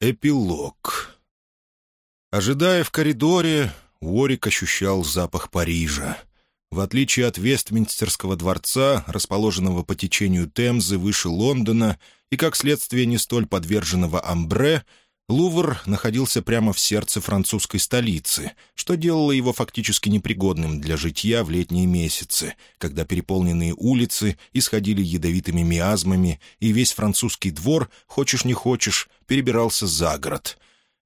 Эпилог. Ожидая в коридоре, Уорик ощущал запах Парижа. В отличие от Вестминстерского дворца, расположенного по течению Темзы выше Лондона и, как следствие, не столь подверженного амбре, Лувр находился прямо в сердце французской столицы, что делало его фактически непригодным для житья в летние месяцы, когда переполненные улицы исходили ядовитыми миазмами, и весь французский двор, хочешь не хочешь, перебирался за город.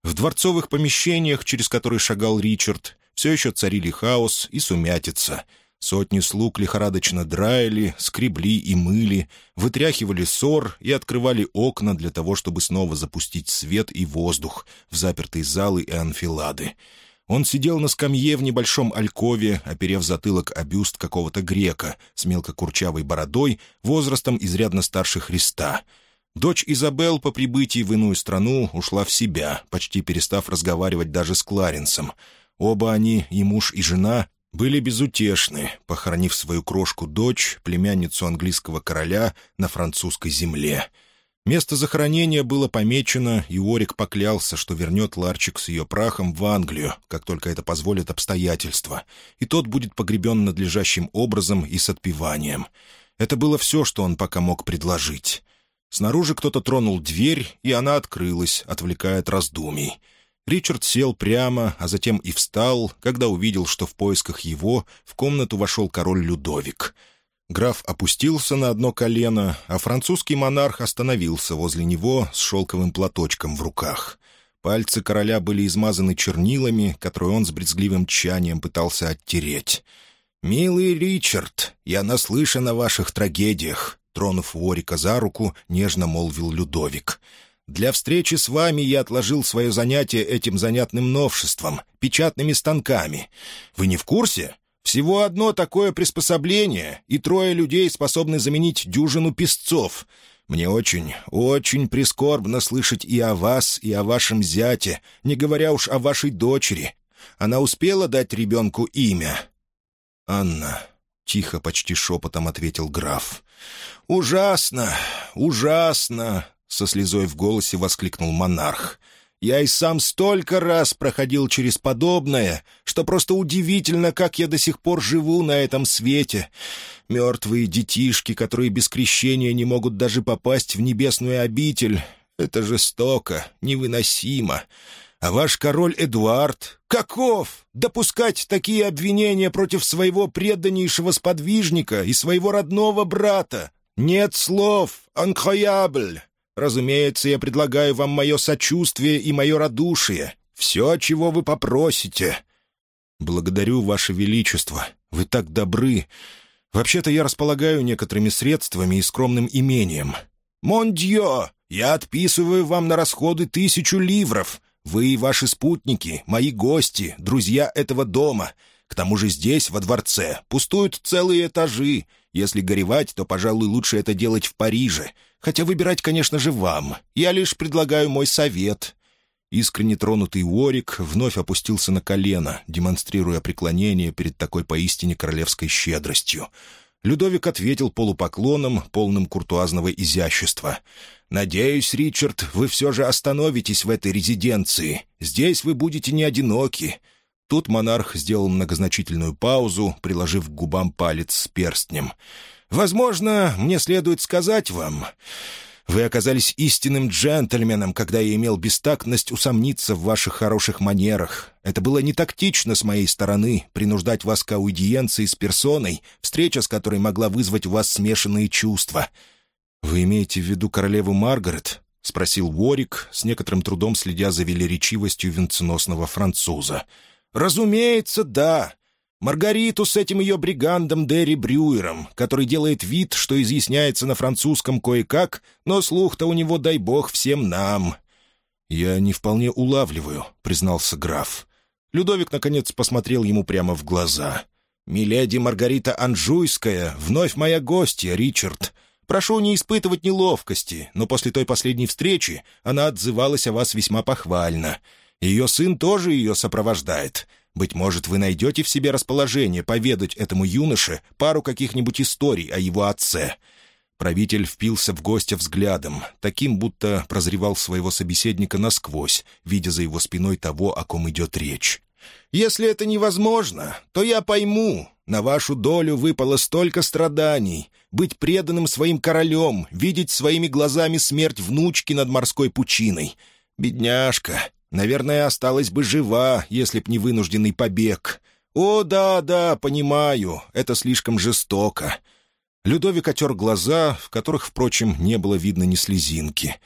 В дворцовых помещениях, через которые шагал Ричард, все еще царили хаос и сумятица — Сотни слуг лихорадочно драили, скребли и мыли, вытряхивали ссор и открывали окна для того, чтобы снова запустить свет и воздух в запертые залы и анфилады. Он сидел на скамье в небольшом алькове, оперев затылок о бюст какого-то грека с мелкокурчавой бородой, возрастом изрядно старше Христа. Дочь Изабел по прибытии в иную страну ушла в себя, почти перестав разговаривать даже с Кларенсом. Оба они, и муж, и жена, были безутешны, похоронив свою крошку-дочь, племянницу английского короля, на французской земле. Место захоронения было помечено, и Орик поклялся, что вернет Ларчик с ее прахом в Англию, как только это позволят обстоятельства, и тот будет погребен надлежащим образом и с отпеванием. Это было все, что он пока мог предложить. Снаружи кто-то тронул дверь, и она открылась, отвлекая от раздумий. Ричард сел прямо, а затем и встал, когда увидел, что в поисках его в комнату вошел король Людовик. Граф опустился на одно колено, а французский монарх остановился возле него с шелковым платочком в руках. Пальцы короля были измазаны чернилами, которые он с брезгливым тщанием пытался оттереть. «Милый Ричард, я наслышан о ваших трагедиях», — тронув Уорика за руку, нежно молвил Людовик. «Людовик». Для встречи с вами я отложил свое занятие этим занятным новшеством — печатными станками. Вы не в курсе? Всего одно такое приспособление, и трое людей способны заменить дюжину песцов. Мне очень, очень прискорбно слышать и о вас, и о вашем зяте, не говоря уж о вашей дочери. Она успела дать ребенку имя?» «Анна», — тихо, почти шепотом ответил граф. «Ужасно, ужасно!» — со слезой в голосе воскликнул монарх. «Я и сам столько раз проходил через подобное, что просто удивительно, как я до сих пор живу на этом свете. Мертвые детишки, которые без крещения не могут даже попасть в небесную обитель. Это жестоко, невыносимо. А ваш король Эдуард... Каков? Допускать такие обвинения против своего преданнейшего сподвижника и своего родного брата? Нет слов! Анкроябль! Разумеется, я предлагаю вам мое сочувствие и мое радушие. Все, чего вы попросите». «Благодарю, Ваше Величество. Вы так добры. Вообще-то я располагаю некоторыми средствами и скромным имением». «Мон Я отписываю вам на расходы тысячу ливров. Вы и ваши спутники, мои гости, друзья этого дома. К тому же здесь, во дворце, пустуют целые этажи. Если горевать, то, пожалуй, лучше это делать в Париже. Хотя выбирать, конечно же, вам. Я лишь предлагаю мой совет». Искренне тронутый Уорик вновь опустился на колено, демонстрируя преклонение перед такой поистине королевской щедростью. Людовик ответил полупоклоном, полным куртуазного изящества. «Надеюсь, Ричард, вы все же остановитесь в этой резиденции. Здесь вы будете не одиноки». Тут монарх сделал многозначительную паузу, приложив к губам палец с перстнем. «Перстнем». Возможно, мне следует сказать вам... Вы оказались истинным джентльменом, когда я имел бестактность усомниться в ваших хороших манерах. Это было не тактично с моей стороны принуждать вас к аудиенции с персоной, встреча с которой могла вызвать у вас смешанные чувства. «Вы имеете в виду королеву Маргарет?» — спросил Уорик, с некоторым трудом следя за велеречивостью венценосного француза. «Разумеется, да. Маргариту с этим ее бригандом Дерри Брюером, который делает вид, что изъясняется на французском кое-как, но слух-то у него, дай бог, всем нам». «Я не вполне улавливаю», — признался граф. Людовик, наконец, посмотрел ему прямо в глаза. «Миледи Маргарита Анжуйская, вновь моя гостья, Ричард. Прошу не испытывать неловкости, но после той последней встречи она отзывалась о вас весьма похвально. Ее сын тоже ее сопровождает. Быть может, вы найдете в себе расположение поведать этому юноше пару каких-нибудь историй о его отце». Правитель впился в гостя взглядом, таким, будто прозревал своего собеседника насквозь, видя за его спиной того, о ком идет речь. «Если это невозможно, то я пойму. На вашу долю выпало столько страданий. Быть преданным своим королем, видеть своими глазами смерть внучки над морской пучиной. Бедняжка, Наверное, осталась бы жива, если б не вынужденный побег. О, да-да, понимаю, это слишком жестоко». Людовик отер глаза, в которых, впрочем, не было видно ни слезинки.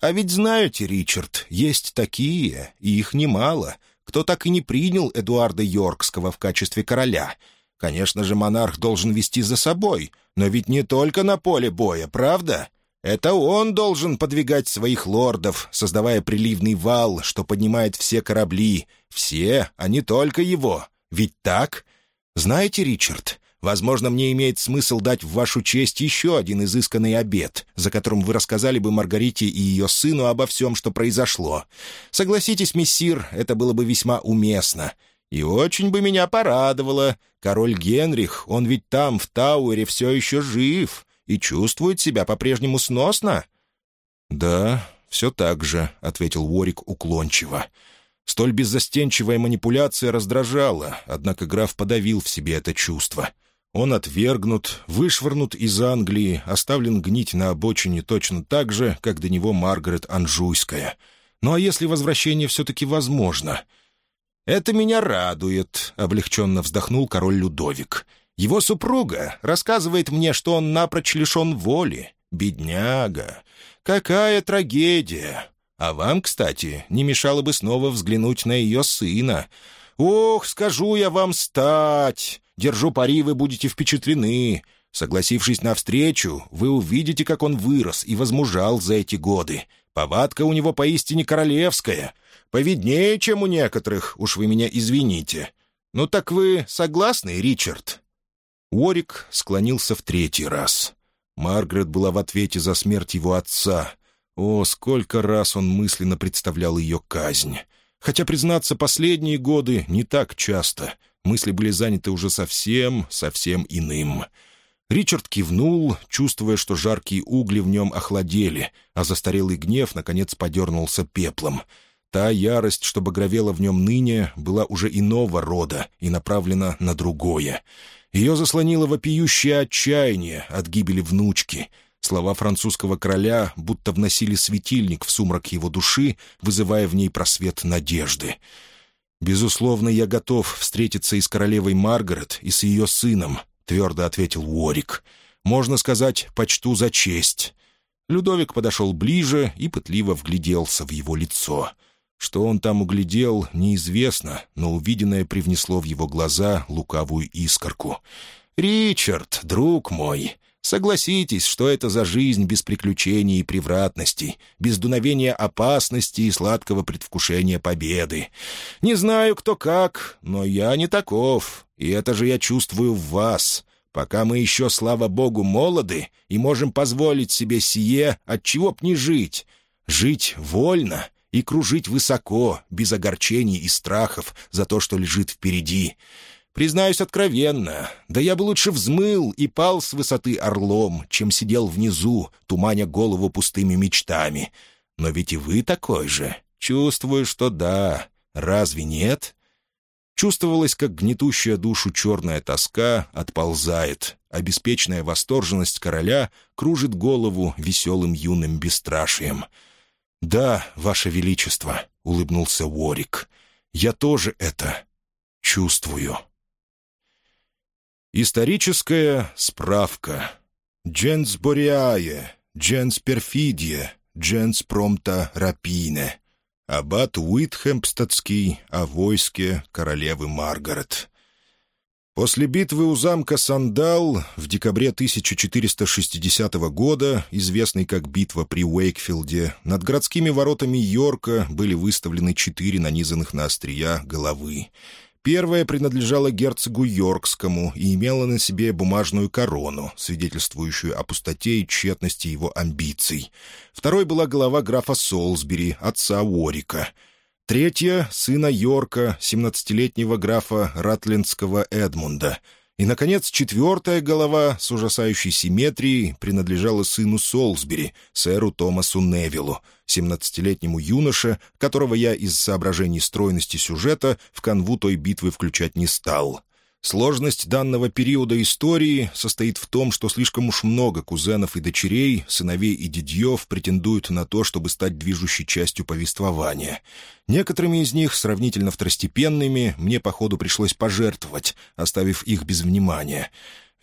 «А ведь знаете, Ричард, есть такие, и их немало, кто так и не принял Эдуарда Йоркского в качестве короля. Конечно же, монарх должен вести за собой, но ведь не только на поле боя, правда?» Это он должен подвигать своих лордов, создавая приливный вал, что поднимает все корабли. Все, а не только его. Ведь так? Знаете, Ричард, возможно, мне имеет смысл дать в вашу честь еще один изысканный обед, за которым вы рассказали бы Маргарите и ее сыну обо всем, что произошло. Согласитесь, мессир, это было бы весьма уместно». И очень бы меня порадовало. Король Генрих, он ведь там, в Тауэре, все еще жив и чувствует себя по-прежнему сносно?» «Да, все так же», — ответил Уорик уклончиво. Столь беззастенчивая манипуляция раздражала, однако граф подавил в себе это чувство. Он отвергнут, вышвырнут из Англии, оставлен гнить на обочине точно так же, как до него Маргарет Анжуйская. Ну а если возвращение все-таки возможно? «Это меня радует», — облегченно вздохнул король Людовик. «Я его супруга рассказывает мне, что он напрочь лишен воли. Бедняга! Какая трагедия! А вам, кстати, не мешало бы снова взглянуть на ее сына. Ох, скажу я вам стать! Держу пари, вы будете впечатлены. Согласившись навстречу, вы увидите, как он вырос и возмужал за эти годы. Повадка у него поистине королевская. Повиднее, чем у некоторых, уж вы меня извините. Ну так вы согласны, Ричард?» Уорик склонился в третий раз. Маргарет была в ответе за смерть его отца. О, сколько раз он мысленно представлял ее казнь. Хотя, признаться, последние годы не так часто. Мысли были заняты уже совсем, совсем иным. Ричард кивнул, чувствуя, что жаркие угли в нем охладели, а застарелый гнев, наконец, подернулся пеплом. Та ярость, что багровела в нем ныне, была уже иного рода и направлена на другое. Ее заслонило вопиющее отчаяние от гибели внучки. Слова французского короля будто вносили светильник в сумрак его души, вызывая в ней просвет надежды. «Безусловно, я готов встретиться и с королевой Маргарет, и с ее сыном», — твердо ответил Уорик. «Можно сказать, почту за честь». Людовик подошел ближе и пытливо вгляделся в его лицо — что он там углядел, неизвестно, но увиденное привнесло в его глаза лукавую искорку. «Ричард, друг мой!» Согласитесь, что это за жизнь без приключений и превратностей, без дуновения опасности и сладкого предвкушения победы. Не знаю, кто как, но я не таков, и это же я чувствую в вас. Пока мы еще, слава богу, молоды и можем позволить себе сие, от чего б не жить. Жить вольно — и кружить высоко, без огорчений и страхов за то, что лежит впереди. Признаюсь откровенно, да я бы лучше взмыл и пал с высоты орлом, чем сидел внизу, туманя голову пустыми мечтами. Но ведь и вы такой же. Чувствую, что да. Разве нет?» Чувствовалась как гнетущая душу черная тоска отползает, а беспечная восторженность короля кружит голову веселым юным бесстрашием — «Да, Ваше Величество», — улыбнулся Уорик, — «я тоже это чувствую». Историческая справка. «Дженс Бориае», «Дженс Перфидие», «Дженс Промта Рапине». Аббат Уитхемпстадский о войске королевы Маргарет. После битвы у замка Сандал в декабре 1460 года, известной как битва при Уэйкфилде, над городскими воротами Йорка были выставлены четыре нанизанных на острия головы. Первая принадлежала герцогу Йоркскому и имела на себе бумажную корону, свидетельствующую о пустоте и тщетности его амбиций. Второй была голова графа Солсбери, отца Уорика — третья — сына Йорка, 17-летнего графа Ратлинского Эдмунда. И, наконец, четвертая голова с ужасающей симметрией принадлежала сыну Солсбери, сэру Томасу Невиллу, 17-летнему юноше, которого я из соображений стройности сюжета в канву той битвы включать не стал. Сложность данного периода истории состоит в том, что слишком уж много кузенов и дочерей, сыновей и дядьев претендуют на то, чтобы стать движущей частью повествования. Некоторыми из них, сравнительно второстепенными, мне, походу, пришлось пожертвовать, оставив их без внимания.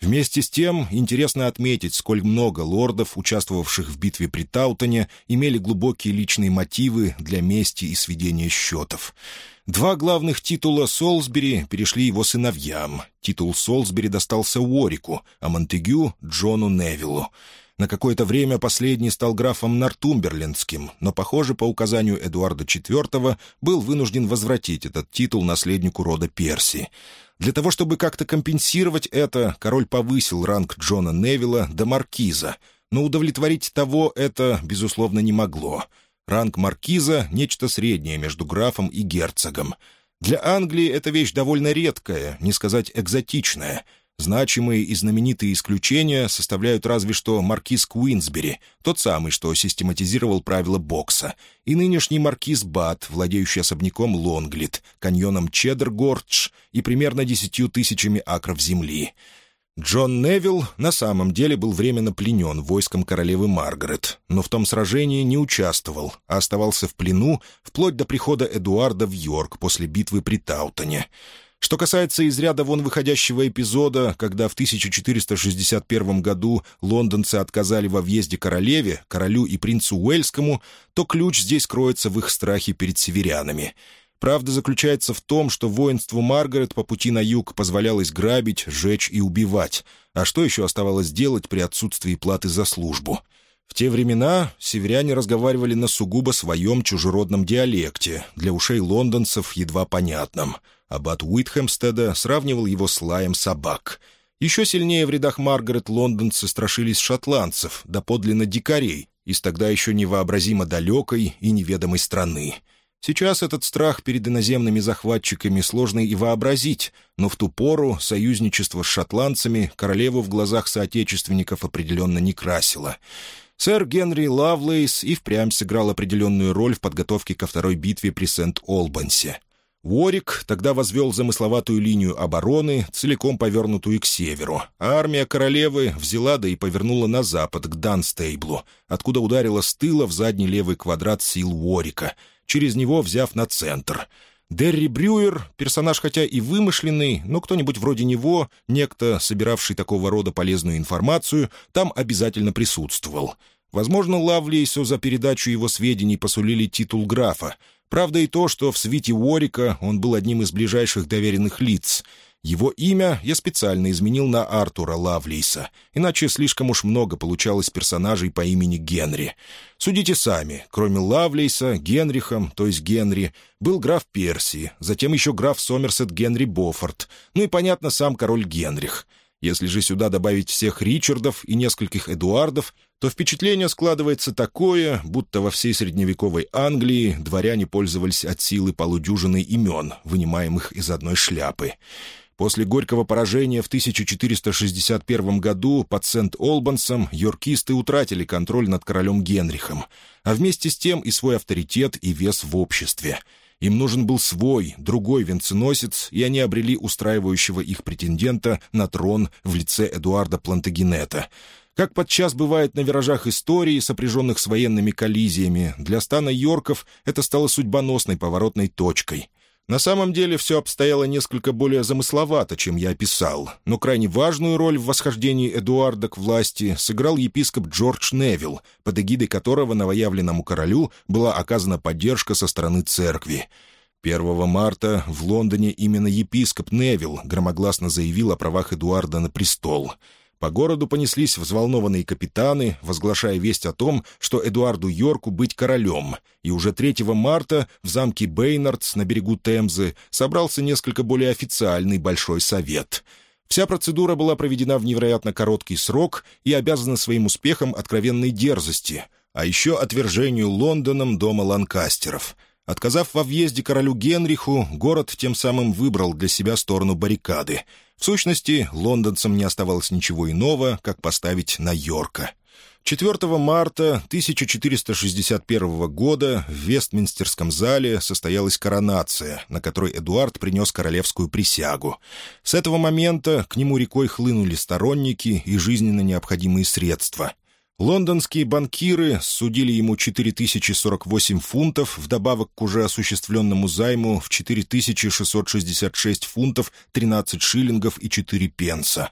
Вместе с тем, интересно отметить, сколь много лордов, участвовавших в битве при Таутоне, имели глубокие личные мотивы для мести и сведения счетов. Два главных титула Солсбери перешли его сыновьям. Титул Солсбери достался Уорику, а Монтегю — Джону Невиллу. На какое-то время последний стал графом Нортумберлендским, но, похоже, по указанию Эдуарда IV был вынужден возвратить этот титул наследнику рода Перси. Для того, чтобы как-то компенсировать это, король повысил ранг Джона Невилла до маркиза, но удовлетворить того это, безусловно, не могло — Ранг маркиза — нечто среднее между графом и герцогом. Для Англии эта вещь довольно редкая, не сказать экзотичная. Значимые и знаменитые исключения составляют разве что маркиз Куинсбери, тот самый, что систематизировал правила бокса, и нынешний маркиз Бат, владеющий особняком Лонглит, каньоном Чеддер-Гордж и примерно десятью тысячами акров земли — Джон Невилл на самом деле был временно пленен войском королевы Маргарет, но в том сражении не участвовал, а оставался в плену вплоть до прихода Эдуарда в Йорк после битвы при Таутоне. Что касается из ряда вон выходящего эпизода, когда в 1461 году лондонцы отказали во въезде королеве, королю и принцу Уэльскому, то ключ здесь кроется в их страхе перед северянами — Правда заключается в том, что воинству Маргарет по пути на юг позволялось грабить, жечь и убивать. А что еще оставалось делать при отсутствии платы за службу? В те времена северяне разговаривали на сугубо своем чужеродном диалекте, для ушей лондонцев едва понятном. Аббат Уитхэмстеда сравнивал его с лаем собак. Еще сильнее в рядах Маргарет лондонцы страшились шотландцев, доподлинно дикарей, из тогда еще невообразимо далекой и неведомой страны — Сейчас этот страх перед иноземными захватчиками сложно и вообразить, но в ту пору союзничество с шотландцами королеву в глазах соотечественников определенно не красило. Сэр Генри Лавлейс и впрямь сыграл определенную роль в подготовке ко второй битве при Сент-Олбансе. Уорик тогда возвел замысловатую линию обороны, целиком повернутую к северу, а армия королевы взяла да и повернула на запад, к Данстейблу, откуда ударила с тыла в задний левый квадрат сил Уорика — через него взяв на центр. Дерри Брюер, персонаж хотя и вымышленный, но кто-нибудь вроде него, некто, собиравший такого рода полезную информацию, там обязательно присутствовал. Возможно, Лавлейсу за передачу его сведений посулили титул графа. Правда и то, что в свите Уорика он был одним из ближайших доверенных лиц — его имя я специально изменил на Артура Лавлиса, иначе слишком уж много получалось персонажей по имени Генри. Судите сами, кроме Лавлиса Генрихом, то есть Генри, был граф Перси, затем еще граф Сомерсет Генри Боффорд, ну и, понятно, сам король Генрих. Если же сюда добавить всех Ричардов и нескольких Эдуардов, то впечатление складывается такое, будто во всей средневековой Англии дворяне пользовались от силы полудюжины имен, вынимаемых из одной шляпы. После горького поражения в 1461 году под Сент-Олбансом Йоркисты утратили контроль над королем Генрихом, а вместе с тем и свой авторитет и вес в обществе. Им нужен был свой, другой венценосец, и они обрели устраивающего их претендента на трон в лице Эдуарда Плантагенета. Как подчас бывает на виражах истории, сопряженных с военными коллизиями, для стана Йорков это стало судьбоносной поворотной точкой — на самом деле все обстояло несколько более замысловато, чем я описал, но крайне важную роль в восхождении Эдуарда к власти сыграл епископ Джордж Невилл, под эгидой которого новоявленному королю была оказана поддержка со стороны церкви. 1 марта в Лондоне именно епископ Невилл громогласно заявил о правах Эдуарда на престол — по городу понеслись взволнованные капитаны, возглашая весть о том, что Эдуарду Йорку быть королем, и уже 3 марта в замке Бейнардс на берегу Темзы собрался несколько более официальный Большой Совет — Вся процедура была проведена в невероятно короткий срок и обязана своим успехом откровенной дерзости, а еще отвержению Лондоном дома Ланкастеров. Отказав во въезде королю Генриху, город тем самым выбрал для себя сторону баррикады — в сущности, лондонцам не оставалось ничего иного, как поставить на Йорка. 4 марта 1461 года в Вестминстерском зале состоялась коронация, на которой Эдуард принес королевскую присягу. С этого момента к нему рекой хлынули сторонники и жизненно необходимые средства. Лондонские банкиры судили ему 4048 фунтов вдобавок к уже осуществленному займу в 4666 фунтов 13 шиллингов и 4 пенса.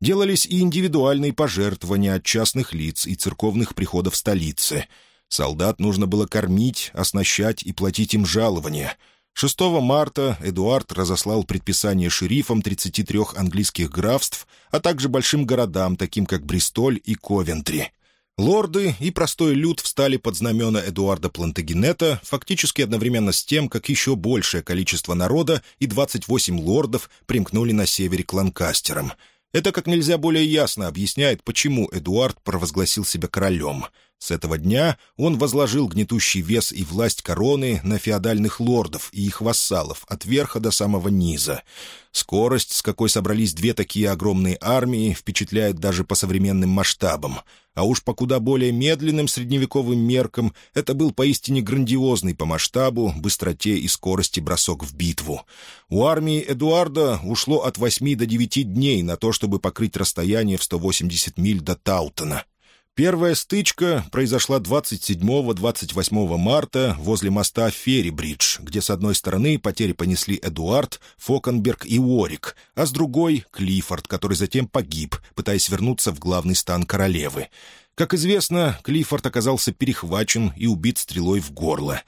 Делались и индивидуальные пожертвования от частных лиц и церковных приходов столицы. Солдат нужно было кормить, оснащать и платить им жалования. 6 марта Эдуард разослал предписание шерифам 33 английских графств, а также большим городам, таким как Бристоль и Ковентри — Лорды и простой люд встали под знамена Эдуарда Плантагенета фактически одновременно с тем, как еще большее количество народа и 28 лордов примкнули на севере к Ланкастерам. Это как нельзя более ясно объясняет, почему Эдуард провозгласил себя королем — с этого дня он возложил гнетущий вес и власть короны на феодальных лордов и их вассалов от верха до самого низа. Скорость, с какой собрались две такие огромные армии, впечатляет даже по современным масштабам. А уж по куда более медленным средневековым меркам это был поистине грандиозный по масштабу, быстроте и скорости бросок в битву. У армии Эдуарда ушло от 8 до 9 дней на то, чтобы покрыть расстояние в 180 миль до Таутона — Первая стычка произошла 27-28 марта возле моста Феррибридж, где с одной стороны потери понесли Эдуард, Фокенберг и Уорик, а с другой — Клиффорд, который затем погиб, пытаясь вернуться в главный стан королевы. Как известно, Клиффорд оказался перехвачен и убит стрелой в горло.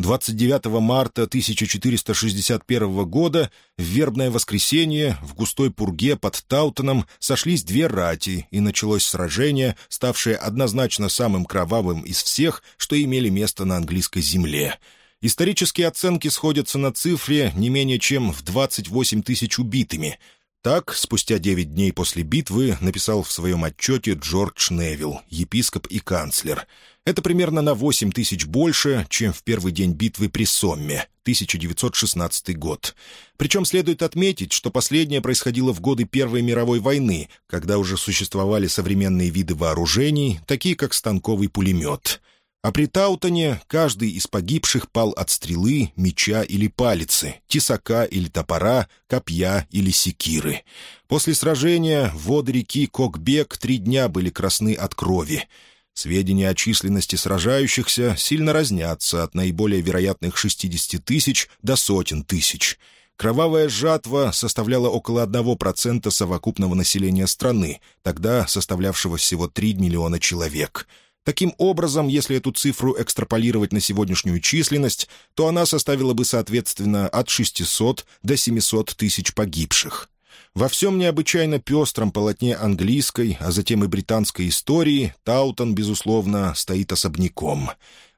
29 марта 1461 года в вербное воскресенье в густой пурге под Таутоном сошлись две рати, и началось сражение, ставшее однозначно самым кровавым из всех, что имели место на английской земле. Исторические оценки сходятся на цифре не менее чем в 28 тысяч убитыми — так, спустя девять дней после битвы, написал в своем отчете Джордж Невилл, епископ и канцлер. Это примерно на восемь тысяч больше, чем в первый день битвы при Сомме, 1916 год. Причем следует отметить, что последнее происходило в годы Первой мировой войны, когда уже существовали современные виды вооружений, такие как станковый пулемет — а при Таутоне каждый из погибших пал от стрелы, меча или палицы, тесака или топора, копья или секиры. После сражения воды реки Кокбек три дня были красны от крови. Сведения о численности сражающихся сильно разнятся от наиболее вероятных 60 тысяч до сотен тысяч. Кровавая жатва составляла около 1% совокупного населения страны, тогда составлявшего всего 3 миллиона человек — Таким образом, если эту цифру экстраполировать на сегодняшнюю численность, то она составила бы, соответственно, от 600 до 700 тысяч погибших. Во всем необычайно пестром полотне английской, а затем и британской истории Таутон, безусловно, стоит особняком.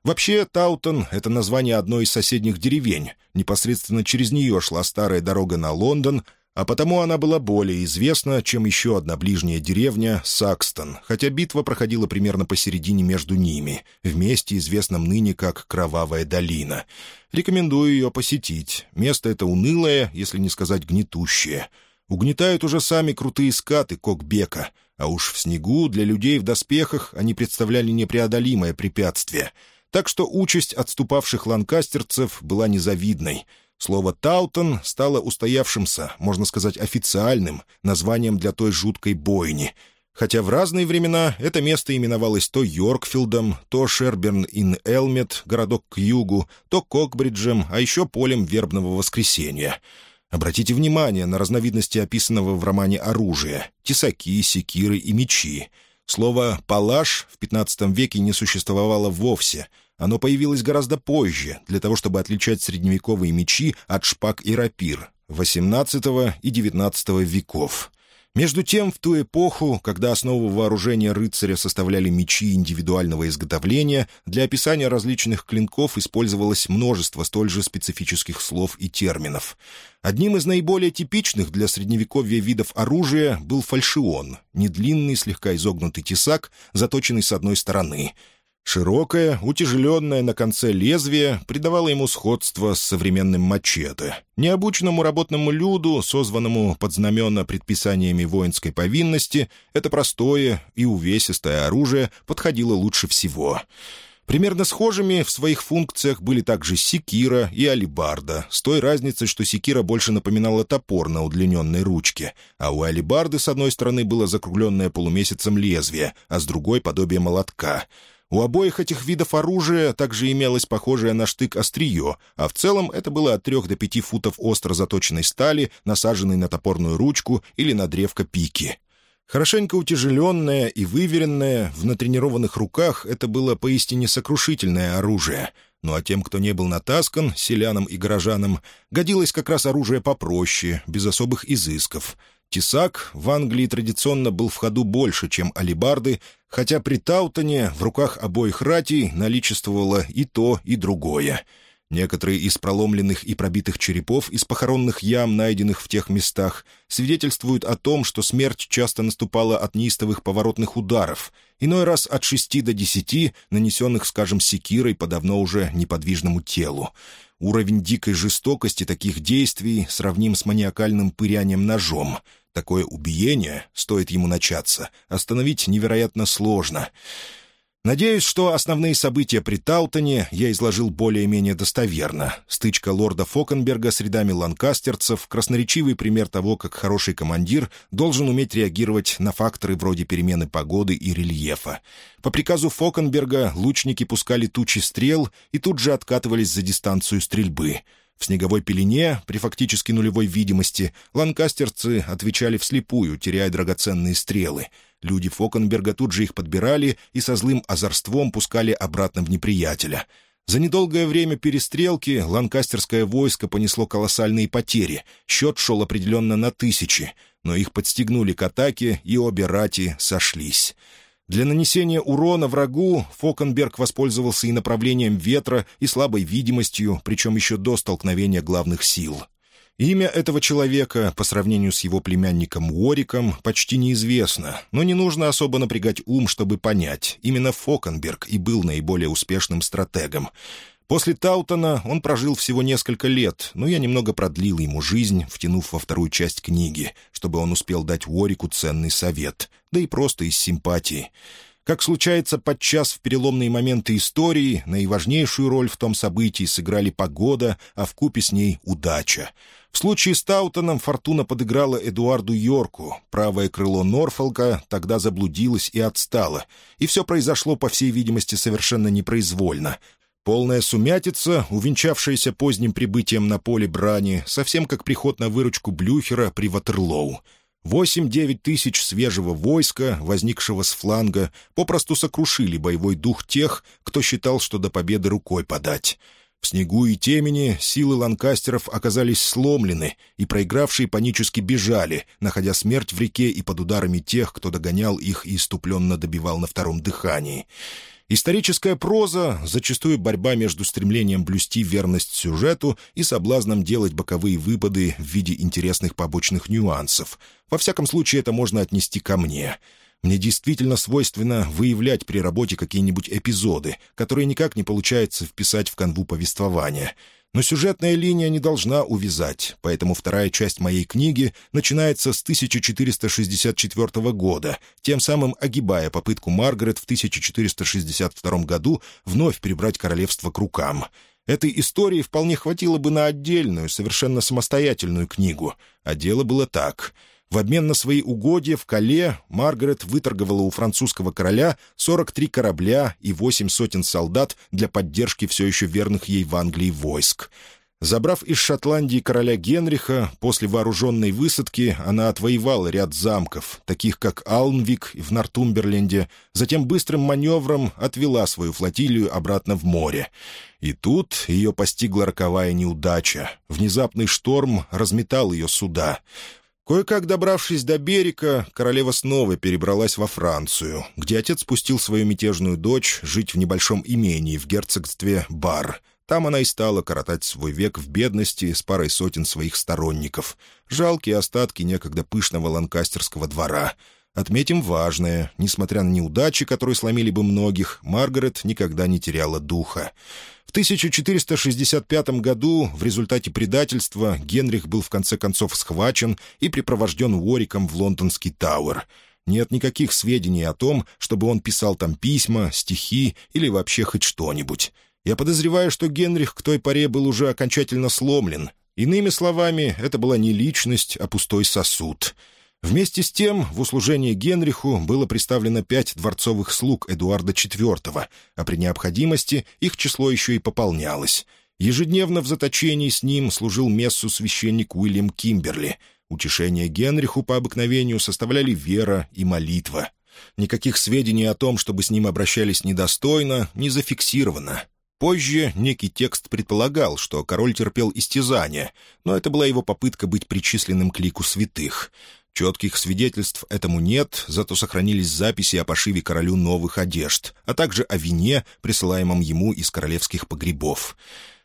Вообще, Таутон — это название одной из соседних деревень. Непосредственно через нее шла старая дорога на Лондон — а потому она была более известна, чем еще одна ближняя деревня — Сакстон, хотя битва проходила примерно посередине между ними, в месте, известном ныне как Кровавая долина. Рекомендую ее посетить. Место это унылое, если не сказать гнетущее. Угнетают уже сами крутые скаты Кокбека, а уж в снегу для людей в доспехах они представляли непреодолимое препятствие. Так что участь отступавших ланкастерцев была незавидной — Слово «Таутон» стало устоявшимся, можно сказать, официальным названием для той жуткой бойни. Хотя в разные времена это место именовалось то Йоркфилдом, то Шерберн-ин-Элмет, городок к югу, то Кокбриджем, а еще полем вербного воскресенья. Обратите внимание на разновидности описанного в романе оружия — тесаки, секиры и мечи. Слово «палаш» в XV веке не существовало вовсе — оно появилось гораздо позже, для того чтобы отличать средневековые мечи от шпаг и рапир XVIII и XIX веков. Между тем, в ту эпоху, когда основу вооружения рыцаря составляли мечи индивидуального изготовления, для описания различных клинков использовалось множество столь же специфических слов и терминов. Одним из наиболее типичных для средневековья видов оружия был фальшион — недлинный, слегка изогнутый тесак, заточенный с одной стороны — Широкое, утяжеленное на конце лезвие придавало ему сходство с современным мачете. Необученному работному люду, созванному под знамена предписаниями воинской повинности, это простое и увесистое оружие подходило лучше всего. Примерно схожими в своих функциях были также секира и алибарда, с той разницей, что секира больше напоминала топор на удлиненной ручке, а у алибарды с одной стороны было закругленное полумесяцем лезвие, а с другой — подобие молотка — у обоих этих видов оружия также имелось похожее на штык острие, а в целом это было от трех до пяти футов остро заточенной стали, насаженной на топорную ручку или на древко пики. Хорошенько утяжеленное и выверенное в натренированных руках это было поистине сокрушительное оружие. Ну а тем, кто не был натаскан, селянам и горожанам, годилось как раз оружие попроще, без особых изысков — Тесак в Англии традиционно был в ходу больше, чем алибарды, хотя при Таутоне в руках обоих ратей наличествовало и то, и другое. Некоторые из проломленных и пробитых черепов из похоронных ям, найденных в тех местах, свидетельствуют о том, что смерть часто наступала от неистовых поворотных ударов, иной раз от шести до десяти, нанесенных, скажем, секирой по давно уже неподвижному телу. Уровень дикой жестокости таких действий сравним с маниакальным пырянием ножом — Такое убиение, стоит ему начаться, остановить невероятно сложно. Надеюсь, что основные события при Таутоне я изложил более-менее достоверно. Стычка лорда Фокенберга с рядами ланкастерцев — красноречивый пример того, как хороший командир должен уметь реагировать на факторы вроде перемены погоды и рельефа. По приказу Фокенберга лучники пускали тучи стрел и тут же откатывались за дистанцию стрельбы — в снеговой пелене, при фактически нулевой видимости, ланкастерцы отвечали вслепую, теряя драгоценные стрелы. Люди Фокенберга тут же их подбирали и со злым озорством пускали обратно в неприятеля. За недолгое время перестрелки ланкастерское войско понесло колоссальные потери. Счет шел определенно на тысячи, но их подстегнули к атаке, и обе рати сошлись. Для нанесения урона врагу Фокенберг воспользовался и направлением ветра, и слабой видимостью, причем еще до столкновения главных сил. Имя этого человека, по сравнению с его племянником Уориком, почти неизвестно, но не нужно особо напрягать ум, чтобы понять. Именно Фокенберг и был наиболее успешным стратегом. После Таутона он прожил всего несколько лет, но я немного продлил ему жизнь, втянув во вторую часть книги, чтобы он успел дать Уорику ценный совет, да и просто из симпатии. Как случается подчас в переломные моменты истории, наиважнейшую роль в том событии сыграли погода, а в купе с ней удача. В случае с Таутоном фортуна подыграла Эдуарду Йорку, правое крыло Норфолка тогда заблудилось и отстало, и все произошло, по всей видимости, совершенно непроизвольно, Полная сумятица, увенчавшаяся поздним прибытием на поле брани, совсем как приход на выручку Блюхера при Ватерлоу. Восемь-девять тысяч свежего войска, возникшего с фланга, попросту сокрушили боевой дух тех, кто считал, что до победы рукой подать. В снегу и темени силы ланкастеров оказались сломлены, и проигравшие панически бежали, находя смерть в реке и под ударами тех, кто догонял их и иступленно добивал на втором дыхании. Историческая проза зачастую борьба между стремлением блюсти верность сюжету и соблазном делать боковые выпады в виде интересных побочных нюансов. Во всяком случае, это можно отнести ко мне. Мне действительно свойственно выявлять при работе какие-нибудь эпизоды, которые никак не получается вписать в канву повествования — но сюжетная линия не должна увязать, поэтому вторая часть моей книги начинается с 1464 года, тем самым огибая попытку Маргарет в 1462 году вновь прибрать королевство к рукам. Этой истории вполне хватило бы на отдельную, совершенно самостоятельную книгу, а дело было так — в обмен на свои угодья в Кале Маргарет выторговала у французского короля 43 корабля и 8 сотен солдат для поддержки все еще верных ей в Англии войск. Забрав из Шотландии короля Генриха, после вооруженной высадки она отвоевала ряд замков, таких как Алмвик в Нортумберленде, затем быстрым маневром отвела свою флотилию обратно в море. И тут ее постигла роковая неудача. Внезапный шторм разметал ее суда. Кое-как добравшись до берега, королева снова перебралась во Францию, где отец спустил свою мятежную дочь жить в небольшом имении в герцогстве Бар. Там она и стала коротать свой век в бедности с парой сотен своих сторонников. Жалкие остатки некогда пышного ланкастерского двора. Отметим важное. Несмотря на неудачи, которые сломили бы многих, Маргарет никогда не теряла духа. В 1465 году в результате предательства Генрих был в конце концов схвачен и припровожден Уориком в лондонский Тауэр. Нет никаких сведений о том, чтобы он писал там письма, стихи или вообще хоть что-нибудь. Я подозреваю, что Генрих к той поре был уже окончательно сломлен. Иными словами, это была не личность, а пустой сосуд». Вместе с тем в услужение Генриху было представлено пять дворцовых слуг Эдуарда IV, а при необходимости их число еще и пополнялось. Ежедневно в заточении с ним служил мессу священник Уильям Кимберли. Утешение Генриху по обыкновению составляли вера и молитва. Никаких сведений о том, чтобы с ним обращались недостойно, не зафиксировано. Позже некий текст предполагал, что король терпел истязания, но это была его попытка быть причисленным к лику святых. Четких свидетельств этому нет, зато сохранились записи о пошиве королю новых одежд, а также о вине, присылаемом ему из королевских погребов.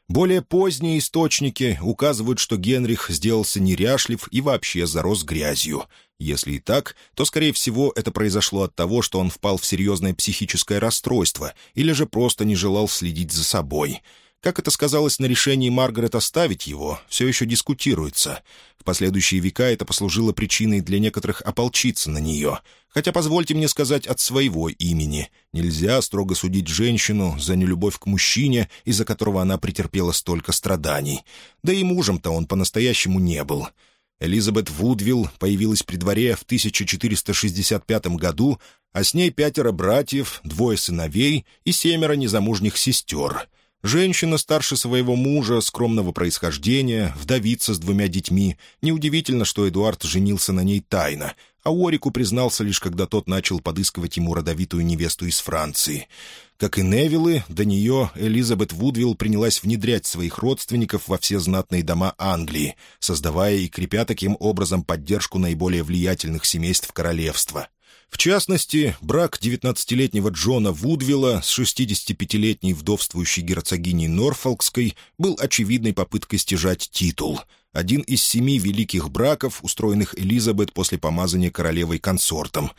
Более поздние источники указывают, что Генрих сделался неряшлив и вообще зарос грязью. Если и так, то, скорее всего, это произошло от того, что он впал в серьезное психическое расстройство или же просто не желал следить за собой — как это сказалось на решении Маргарет оставить его, все еще дискутируется. В последующие века это послужило причиной для некоторых ополчиться на нее. Хотя, позвольте мне сказать от своего имени, нельзя строго судить женщину за нелюбовь к мужчине, из-за которого она претерпела столько страданий. Да и мужем-то он по-настоящему не был. Элизабет Вудвилл появилась при дворе в 1465 году, а с ней пятеро братьев, двое сыновей и семеро незамужних сестер — Женщина старше своего мужа, скромного происхождения, вдовица с двумя детьми. Неудивительно, что Эдуард женился на ней тайно, а Уорику признался лишь, когда тот начал подыскивать ему родовитую невесту из Франции. Как и Невиллы, до нее Элизабет Вудвилл принялась внедрять своих родственников во все знатные дома Англии, создавая и крепя таким образом поддержку наиболее влиятельных семейств королевства, в частности, брак 19-летнего Джона Вудвилла с 65-летней вдовствующей герцогиней Норфолкской был очевидной попыткой стяжать титул. Один из семи великих браков, устроенных Элизабет после помазания королевой-консортом.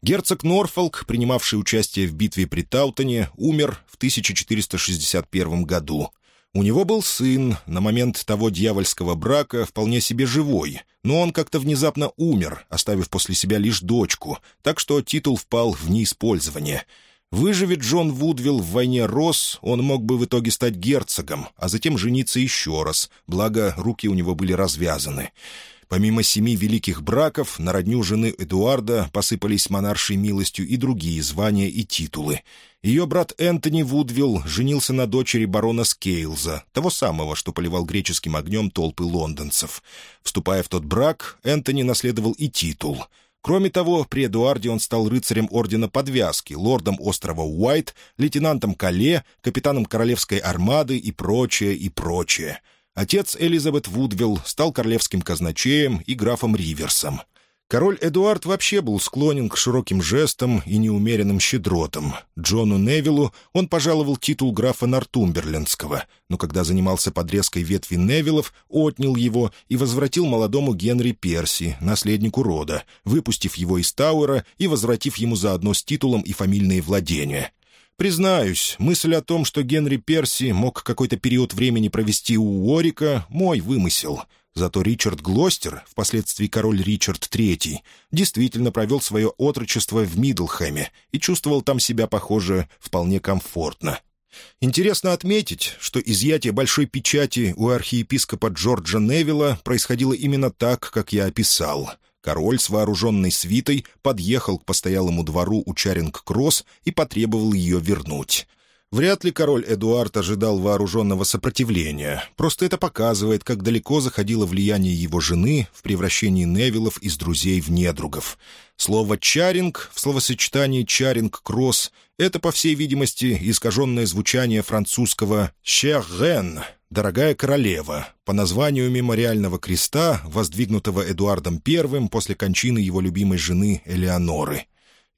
Герцог Норфолк, принимавший участие в битве при Таутоне, умер в 1461 году. У него был сын, на момент того дьявольского брака вполне себе живой, но он как-то внезапно умер, оставив после себя лишь дочку, так что титул впал в неиспользование. Выживет Джон Вудвилл в войне рос, он мог бы в итоге стать герцогом, а затем жениться еще раз, благо руки у него были развязаны. Помимо семи великих браков, на родню жены Эдуарда посыпались монаршей милостью и другие звания и титулы. Ее брат Энтони Вудвилл женился на дочери барона Скейлза, того самого, что поливал греческим огнем толпы лондонцев. Вступая в тот брак, Энтони наследовал и титул — Кроме того, при Эдуарде он стал рыцарем Ордена Подвязки, лордом острова Уайт, лейтенантом Кале, капитаном Королевской армады и прочее, и прочее. Отец Элизабет Вудвилл стал королевским казначеем и графом Риверсом. Король Эдуард вообще был склонен к широким жестам и неумеренным щедротам. Джону Невиллу он пожаловал титул графа Нортумберлендского, но когда занимался подрезкой ветви Невиллов, отнял его и возвратил молодому Генри Перси, наследнику рода, выпустив его из Тауэра и возвратив ему заодно с титулом и фамильные владения — Признаюсь, мысль о том, что Генри Перси мог какой-то период времени провести у Уорика, мой вымысел. Зато Ричард Глостер, впоследствии король Ричард III, действительно провел свое отрочество в Мидлхэме и чувствовал там себя, похоже, вполне комфортно. Интересно отметить, что изъятие большой печати у архиепископа Джорджа Невилла происходило именно так, как я описал — Король с вооруженной свитой подъехал к постоялому двору у Чаринг-Кросс и потребовал ее вернуть. Вряд ли король Эдуард ожидал вооруженного сопротивления, просто это показывает, как далеко заходило влияние его жены в превращении Невилов из друзей в недругов. Слово «чаринг» в словосочетании «чаринг-кросс» — это, по всей видимости, искаженное звучание французского «черен», «Дорогая королева» по названию мемориального креста, воздвигнутого Эдуардом I после кончины его любимой жены Элеоноры.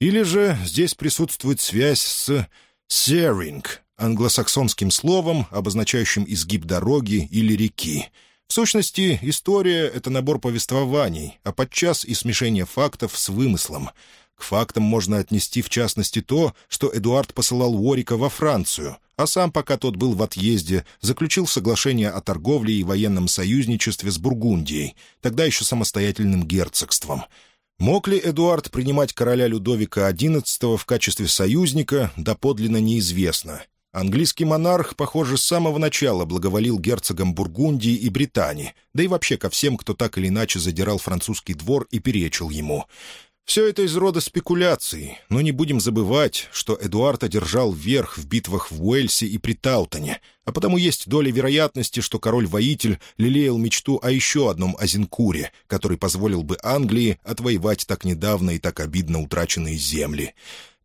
Или же здесь присутствует связь с «серинг», англосаксонским словом, обозначающим изгиб дороги или реки. В сущности, история — это набор повествований, а подчас и смешение фактов с вымыслом. К фактам можно отнести в частности то, что Эдуард посылал Уорика во Францию — а сам, пока тот был в отъезде, заключил соглашение о торговле и военном союзничестве с Бургундией, тогда еще самостоятельным герцогством. Мог ли Эдуард принимать короля Людовика XI в качестве союзника, доподлинно неизвестно, Английский монарх, похоже, с самого начала благоволил герцогам Бургундии и Британии, да и вообще ко всем, кто так или иначе задирал французский двор и перечил ему. Все это из рода спекуляций, но не будем забывать, что Эдуард одержал верх в битвах в Уэльсе и при Таутоне, а потому есть доля вероятности, что король-воитель лелеял мечту о еще одном Азенкуре, который позволил бы Англии отвоевать так недавно и так обидно утраченные земли.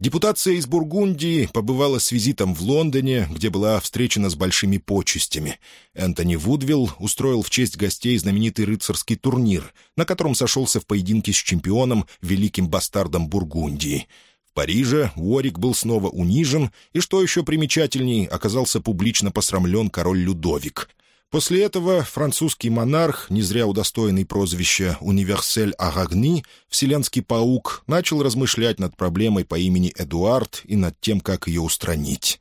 Депутация из Бургундии побывала с визитом в Лондоне, где была встречена с большими почестями. Энтони Вудвилл устроил в честь гостей знаменитый рыцарский турнир, на котором сошелся в поединке с чемпионом, великим бастардом Бургундии. В Париже Уорик был снова унижен, и, что еще примечательней, оказался публично посрамлен король Людовик — После этого французский монарх, не зря удостоенный прозвища «Универсель Агагни, вселенский паук, начал размышлять над проблемой по имени Эдуард и над тем, как ее устранить.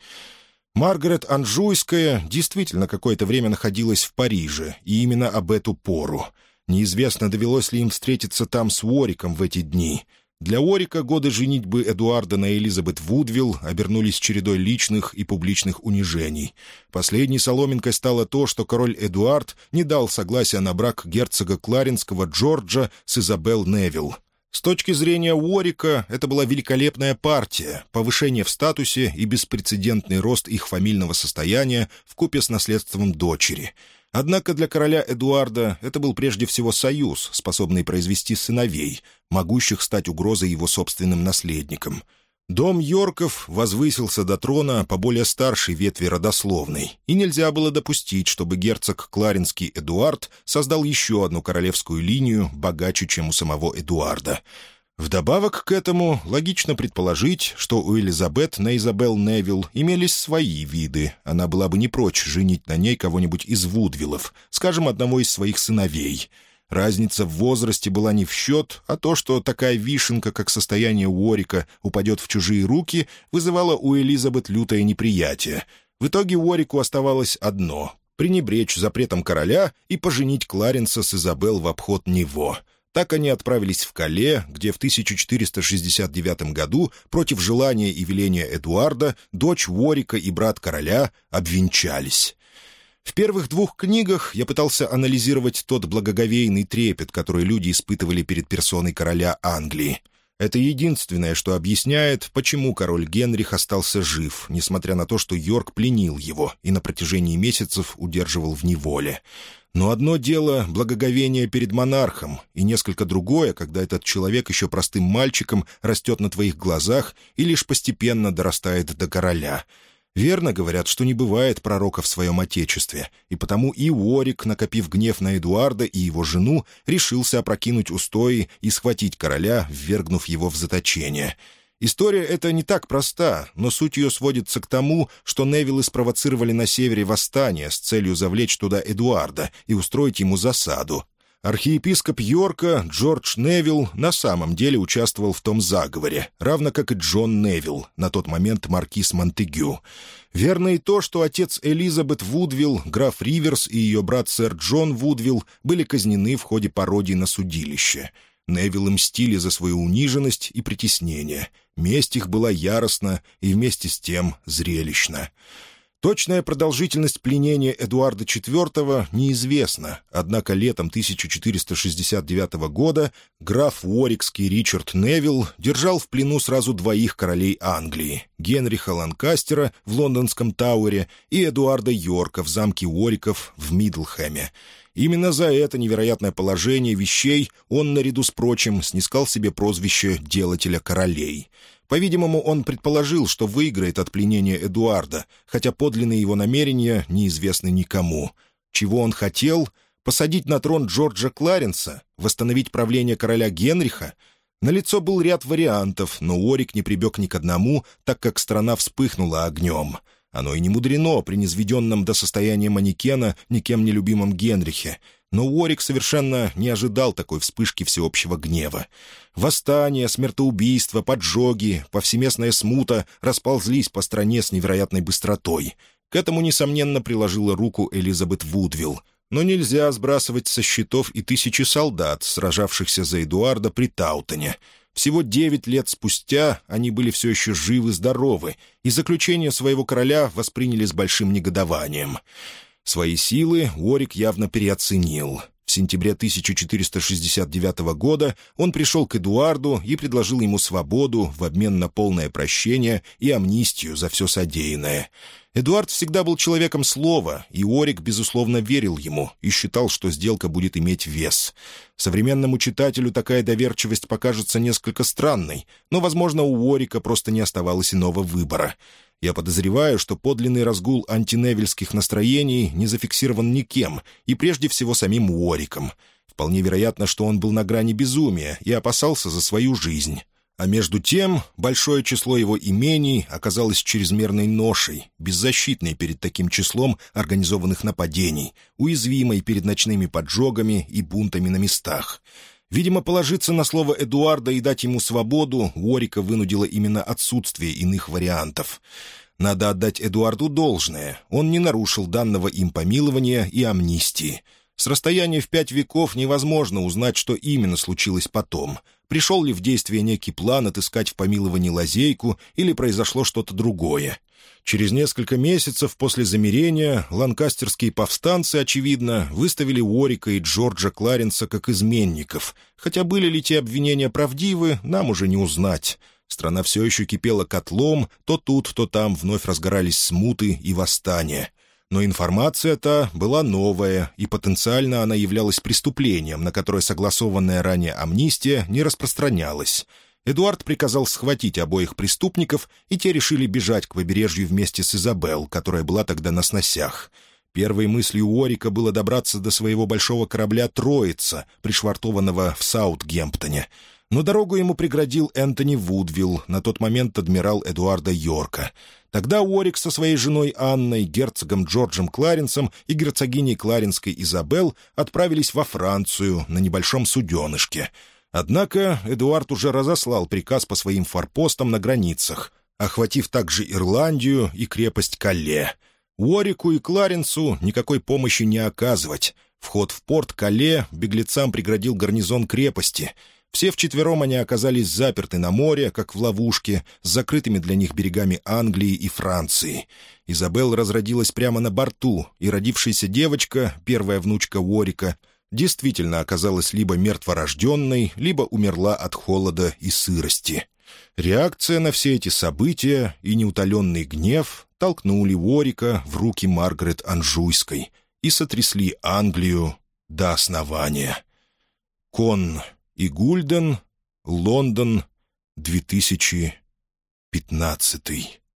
Маргарет Анжуйская действительно какое-то время находилась в Париже, и именно об эту пору. Неизвестно, довелось ли им встретиться там с Уориком в эти дни — для Орика годы женитьбы Эдуарда на Элизабет Вудвилл обернулись чередой личных и публичных унижений. Последней соломинкой стало то, что король Эдуард не дал согласия на брак герцога Кларинского Джорджа с Изабел Невилл. С точки зрения Уорика, это была великолепная партия, повышение в статусе и беспрецедентный рост их фамильного состояния в купе с наследством дочери — Однако для короля Эдуарда это был прежде всего союз, способный произвести сыновей, могущих стать угрозой его собственным наследникам. Дом Йорков возвысился до трона по более старшей ветви родословной, и нельзя было допустить, чтобы герцог Кларинский Эдуард создал еще одну королевскую линию богаче, чем у самого Эдуарда — Вдобавок к этому логично предположить, что у Элизабет на Изабелл Невилл имелись свои виды. Она была бы не прочь женить на ней кого-нибудь из Вудвиллов, скажем, одного из своих сыновей. Разница в возрасте была не в счет, а то, что такая вишенка, как состояние Уорика, упадет в чужие руки, вызывало у Элизабет лютое неприятие. В итоге Уорику оставалось одно — пренебречь запретом короля и поженить Кларенса с Изабелл в обход него — так они отправились в Кале, где в 1469 году, против желания и веления Эдуарда, дочь Ворика и брат короля обвенчались. В первых двух книгах я пытался анализировать тот благоговейный трепет, который люди испытывали перед персоной короля Англии. Это единственное, что объясняет, почему король Генрих остался жив, несмотря на то, что Йорк пленил его и на протяжении месяцев удерживал в неволе. Но одно дело — благоговение перед монархом, и несколько другое, когда этот человек еще простым мальчиком растет на твоих глазах и лишь постепенно дорастает до короля — Верно говорят, что не бывает пророка в своем отечестве, и потому и Уорик, накопив гнев на Эдуарда и его жену, решился опрокинуть устои и схватить короля, ввергнув его в заточение. История эта не так проста, но суть ее сводится к тому, что Невиллы спровоцировали на севере восстание с целью завлечь туда Эдуарда и устроить ему засаду, Архиепископ Йорка Джордж Невилл на самом деле участвовал в том заговоре, равно как и Джон Невилл, на тот момент маркиз Монтегю. Верно и то, что отец Элизабет Вудвилл, граф Риверс и ее брат сэр Джон Вудвилл были казнены в ходе пародии на судилище. Невилл мстили за свою униженность и притеснение. Месть их была яростна и вместе с тем зрелищна. Точная продолжительность пленения Эдуарда IV неизвестна, однако летом 1469 года граф Уорикский Ричард Невилл держал в плену сразу двоих королей Англии — Генриха Ланкастера в лондонском Тауэре и Эдуарда Йорка в замке Уориков в Мидлхэме. Именно за это невероятное положение вещей он, наряду с прочим, снискал себе прозвище «делателя королей». По-видимому, он предположил, что выиграет от пленения Эдуарда, хотя подлинные его намерения неизвестны никому. Чего он хотел? Посадить на трон Джорджа Кларенса? Восстановить правление короля Генриха? Налицо был ряд вариантов, но Орик не прибег ни к одному, так как страна вспыхнула огнем. Оно и не мудрено при низведенном до состояния манекена никем не любимом Генрихе — но Уорик совершенно не ожидал такой вспышки всеобщего гнева. Восстания, смертоубийства, поджоги, повсеместная смута расползлись по стране с невероятной быстротой. К этому, несомненно, приложила руку Элизабет Вудвилл. Но нельзя сбрасывать со счетов и тысячи солдат, сражавшихся за Эдуарда при Таутоне. Всего девять лет спустя они были все еще живы-здоровы, и заключение своего короля восприняли с большим негодованием. Свои силы Уорик явно переоценил. В сентябре 1469 года он пришел к Эдуарду и предложил ему свободу в обмен на полное прощение и амнистию за все содеянное. Эдуард всегда был человеком слова, и Орик, безусловно, верил ему и считал, что сделка будет иметь вес. Современному читателю такая доверчивость покажется несколько странной, но, возможно, у Орика просто не оставалось иного выбора — я подозреваю, что подлинный разгул антиневельских настроений не зафиксирован никем, и прежде всего самим Уориком. Вполне вероятно, что он был на грани безумия и опасался за свою жизнь. А между тем, большое число его имений оказалось чрезмерной ношей, беззащитной перед таким числом организованных нападений, уязвимой перед ночными поджогами и бунтами на местах — Видимо, положиться на слово Эдуарда и дать ему свободу Уорика вынудило именно отсутствие иных вариантов. Надо отдать Эдуарду должное. Он не нарушил данного им помилования и амнистии. С расстояния в пять веков невозможно узнать, что именно случилось потом. Пришел ли в действие некий план отыскать в помиловании лазейку или произошло что-то другое, Через несколько месяцев после замирения ланкастерские повстанцы, очевидно, выставили Уорика и Джорджа Кларенса как изменников, хотя были ли те обвинения правдивы, нам уже не узнать. Страна все еще кипела котлом, то тут, то там вновь разгорались смуты и восстания. Но информация та была новая, и потенциально она являлась преступлением, на которое согласованная ранее амнистия не распространялась. Эдуард приказал схватить обоих преступников, и те решили бежать к побережью вместе с Изабел, которая была тогда на сносях. Первой мыслью Уорика было добраться до своего большого корабля «Троица», пришвартованного в Саутгемптоне. Но дорогу ему преградил Энтони Вудвилл, на тот момент адмирал Эдуарда Йорка. Тогда Уорик со своей женой Анной, герцогом Джорджем Кларенсом и герцогиней Кларенской Изабел отправились во Францию на небольшом суденышке — Однако Эдуард уже разослал приказ по своим форпостам на границах, охватив также Ирландию и крепость Калле. Уорику и Кларенсу никакой помощи не оказывать. Вход в порт Кале беглецам преградил гарнизон крепости. Все вчетвером они оказались заперты на море, как в ловушке, с закрытыми для них берегами Англии и Франции. Изабелл разродилась прямо на борту, и родившаяся девочка, первая внучка Уорика — действительно оказалась либо мертворожденной, либо умерла от холода и сырости. Реакция на все эти события и неутоленный гнев толкнули Ворика в руки Маргарет Анжуйской и сотрясли Англию до основания. Кон и Гульден, Лондон, 2015